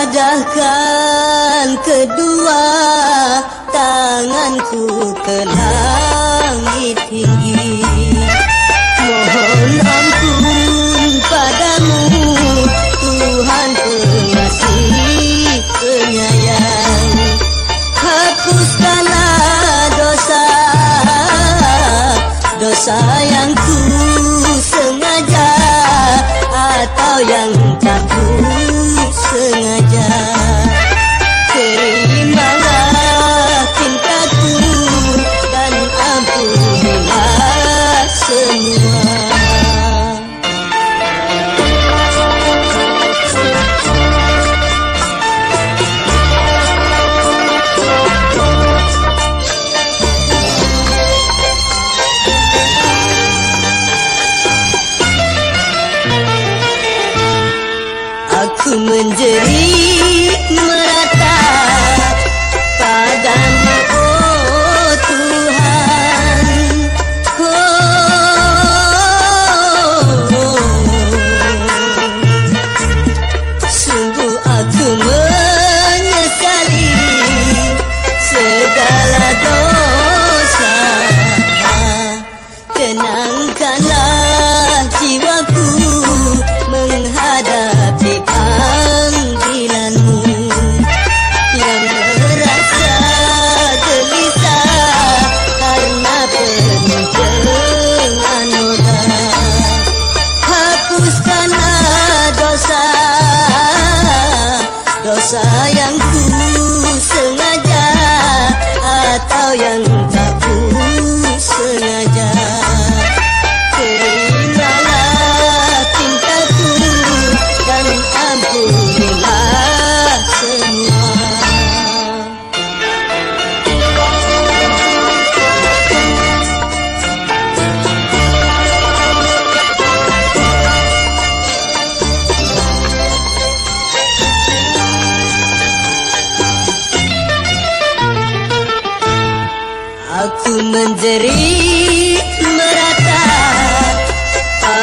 Hadahkan kedua tanganku ke langit tinggi. Mohon ampun padamu Tuhan pengasih penyayang. Hapuskanlah dosa Dosa yang ku sengaja Atau yang tak ku menjerit Atau yang menjerit merata.